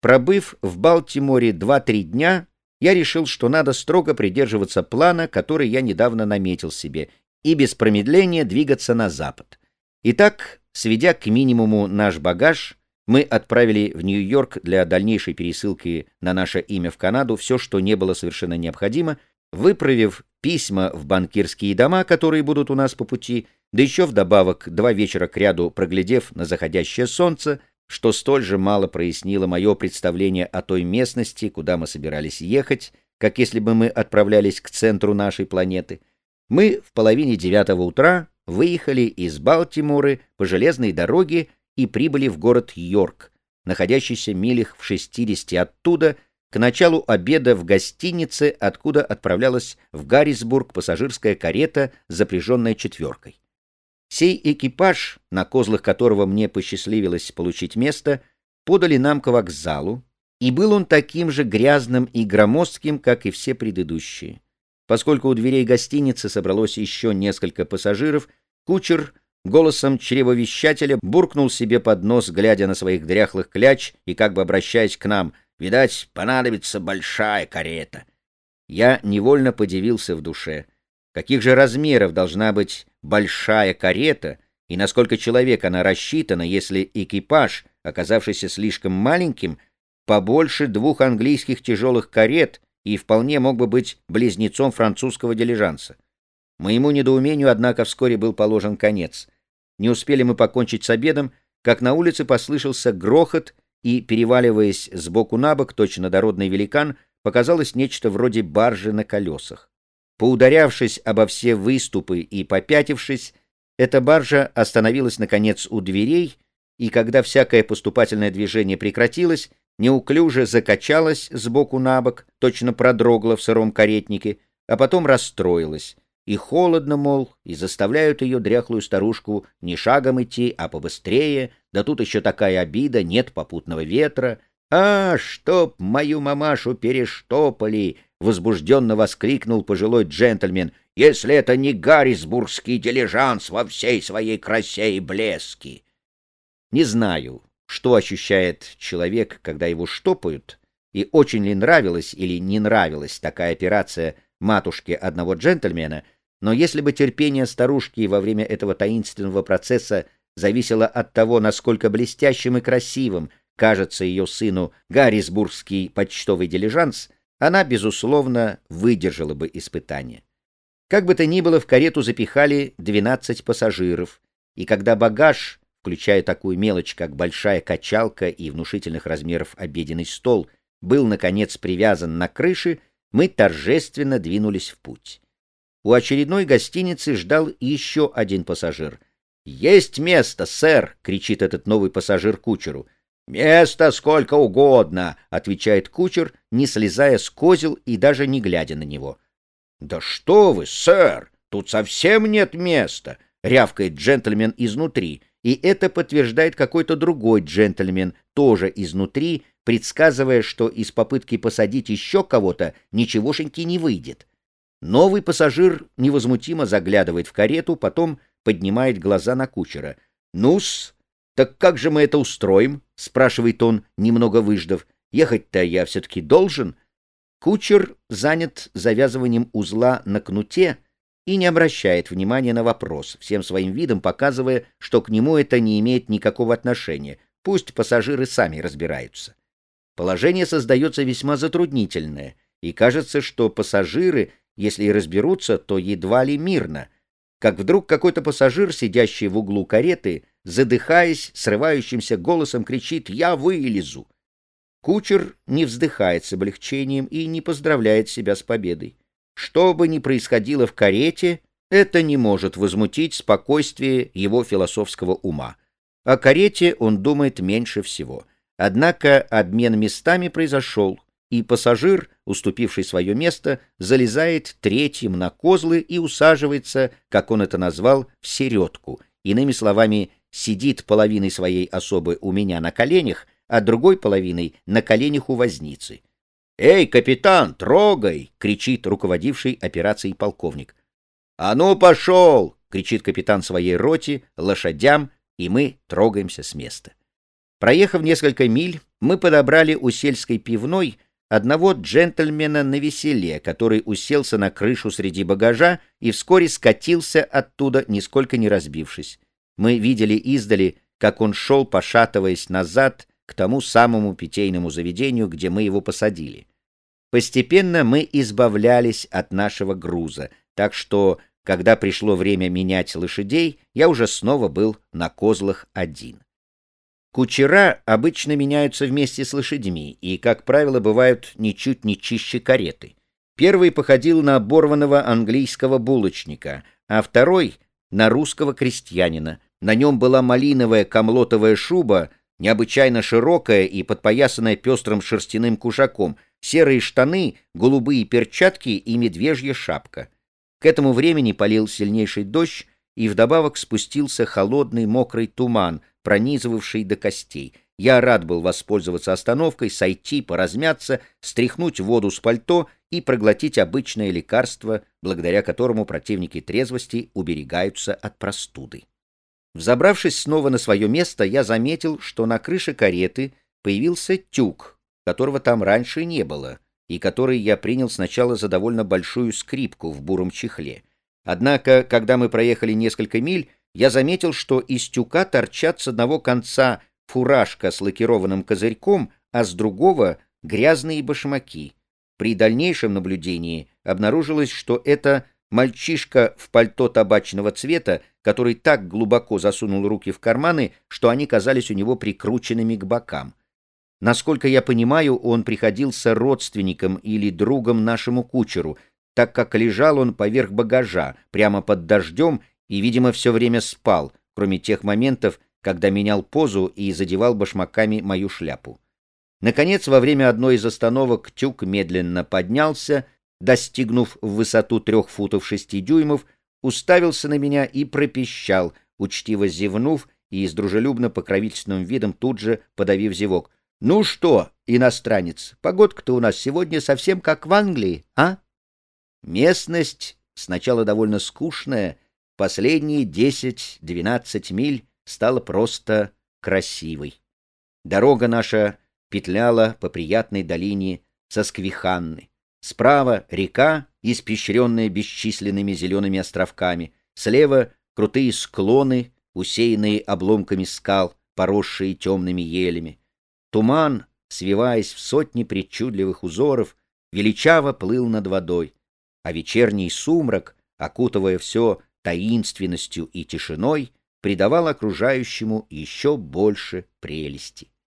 Пробыв в Балтиморе 2-3 дня, я решил, что надо строго придерживаться плана, который я недавно наметил себе, и без промедления двигаться на запад. Итак, сведя к минимуму наш багаж, мы отправили в Нью-Йорк для дальнейшей пересылки на наше имя в Канаду все, что не было совершенно необходимо, выправив письма в банкирские дома, которые будут у нас по пути, да еще вдобавок два вечера кряду проглядев на заходящее солнце, что столь же мало прояснило мое представление о той местности, куда мы собирались ехать, как если бы мы отправлялись к центру нашей планеты. Мы в половине девятого утра выехали из Балтиморы по железной дороге и прибыли в город Йорк, находящийся милях в 60 оттуда, к началу обеда в гостинице, откуда отправлялась в Гаррисбург пассажирская карета, запряженная четверкой. Сей экипаж, на козлах которого мне посчастливилось получить место, подали нам к вокзалу, и был он таким же грязным и громоздким, как и все предыдущие. Поскольку у дверей гостиницы собралось еще несколько пассажиров, кучер голосом чревовещателя буркнул себе под нос, глядя на своих дряхлых кляч и как бы обращаясь к нам, «Видать, понадобится большая карета». Я невольно подивился в душе. Каких же размеров должна быть большая карета и насколько человек она рассчитана, если экипаж, оказавшийся слишком маленьким, побольше двух английских тяжелых карет и вполне мог бы быть близнецом французского дилижанса. Моему недоумению, однако, вскоре был положен конец. Не успели мы покончить с обедом, как на улице послышался грохот, и, переваливаясь с боку на бок, точно дородный великан, показалось нечто вроде баржи на колесах. Поударявшись обо все выступы и попятившись, эта баржа остановилась, наконец, у дверей, и когда всякое поступательное движение прекратилось, неуклюже закачалась сбоку на бок, точно продрогла в сыром каретнике, а потом расстроилась. И холодно, мол, и заставляют ее дряхлую старушку не шагом идти, а побыстрее, да тут еще такая обида, нет попутного ветра. «А, чтоб мою мамашу перештопали!» — возбужденно воскликнул пожилой джентльмен. «Если это не гаррисбургский дилижанс во всей своей красе и блеске!» Не знаю, что ощущает человек, когда его штопают, и очень ли нравилась или не нравилась такая операция матушке одного джентльмена, но если бы терпение старушки во время этого таинственного процесса зависело от того, насколько блестящим и красивым кажется ее сыну Гаррисбургский почтовый дилижанс, она, безусловно, выдержала бы испытание. Как бы то ни было, в карету запихали 12 пассажиров, и когда багаж, включая такую мелочь, как большая качалка и внушительных размеров обеденный стол, был, наконец, привязан на крыше, мы торжественно двинулись в путь. У очередной гостиницы ждал еще один пассажир. «Есть место, сэр!» — кричит этот новый пассажир кучеру — «Место сколько угодно», — отвечает кучер, не слезая с козел и даже не глядя на него. «Да что вы, сэр, тут совсем нет места», — рявкает джентльмен изнутри, и это подтверждает какой-то другой джентльмен, тоже изнутри, предсказывая, что из попытки посадить еще кого-то ничегошеньки не выйдет. Новый пассажир невозмутимо заглядывает в карету, потом поднимает глаза на кучера. «Ну-с, «Так как же мы это устроим?» — спрашивает он, немного выждав. «Ехать-то я все-таки должен». Кучер занят завязыванием узла на кнуте и не обращает внимания на вопрос, всем своим видом показывая, что к нему это не имеет никакого отношения. Пусть пассажиры сами разбираются. Положение создается весьма затруднительное, и кажется, что пассажиры, если и разберутся, то едва ли мирно — как вдруг какой-то пассажир, сидящий в углу кареты, задыхаясь, срывающимся голосом кричит «Я вылезу!». Кучер не вздыхает с облегчением и не поздравляет себя с победой. Что бы ни происходило в карете, это не может возмутить спокойствие его философского ума. О карете он думает меньше всего. Однако обмен местами произошел, и пассажир, уступивший свое место, залезает третьим на козлы и усаживается, как он это назвал, в середку. Иными словами, сидит половиной своей особы у меня на коленях, а другой половиной на коленях у возницы. «Эй, капитан, трогай!» — кричит руководивший операцией полковник. «А ну, пошел!» — кричит капитан своей роте, лошадям, и мы трогаемся с места. Проехав несколько миль, мы подобрали у сельской пивной одного джентльмена на веселе, который уселся на крышу среди багажа и вскоре скатился оттуда, нисколько не разбившись. Мы видели издали, как он шел, пошатываясь назад к тому самому питейному заведению, где мы его посадили. Постепенно мы избавлялись от нашего груза, так что, когда пришло время менять лошадей, я уже снова был на козлах один. Кучера обычно меняются вместе с лошадьми и, как правило, бывают ничуть не чище кареты. Первый походил на оборванного английского булочника, а второй — на русского крестьянина. На нем была малиновая комлотовая шуба, необычайно широкая и подпоясанная пестрым шерстяным кушаком — серые штаны, голубые перчатки и медвежья шапка. К этому времени полил сильнейший дождь, и вдобавок спустился холодный мокрый туман, пронизывавший до костей. Я рад был воспользоваться остановкой, сойти, поразмяться, стряхнуть воду с пальто и проглотить обычное лекарство, благодаря которому противники трезвости уберегаются от простуды. Взобравшись снова на свое место, я заметил, что на крыше кареты появился тюк, которого там раньше не было, и который я принял сначала за довольно большую скрипку в буром чехле. Однако, когда мы проехали несколько миль, я заметил, что из тюка торчат с одного конца фуражка с лакированным козырьком, а с другого — грязные башмаки. При дальнейшем наблюдении обнаружилось, что это мальчишка в пальто табачного цвета, который так глубоко засунул руки в карманы, что они казались у него прикрученными к бокам. Насколько я понимаю, он приходился родственником или другом нашему кучеру, так как лежал он поверх багажа, прямо под дождем, и, видимо, все время спал, кроме тех моментов, когда менял позу и задевал башмаками мою шляпу. Наконец, во время одной из остановок тюк медленно поднялся, достигнув в высоту трех футов шести дюймов, уставился на меня и пропищал, учтиво зевнув и с дружелюбно-покровительственным видом тут же подавив зевок — ну что, иностранец, погодка-то у нас сегодня совсем как в Англии, а? Местность сначала довольно скучная, последние 10-12 миль стала просто красивой. Дорога наша петляла по приятной долине Сосквиханны. Справа река, испещренная бесчисленными зелеными островками, слева крутые склоны, усеянные обломками скал, поросшие темными елями. Туман, свиваясь в сотни причудливых узоров, величаво плыл над водой, а вечерний сумрак, окутывая все таинственностью и тишиной, придавал окружающему еще больше прелести.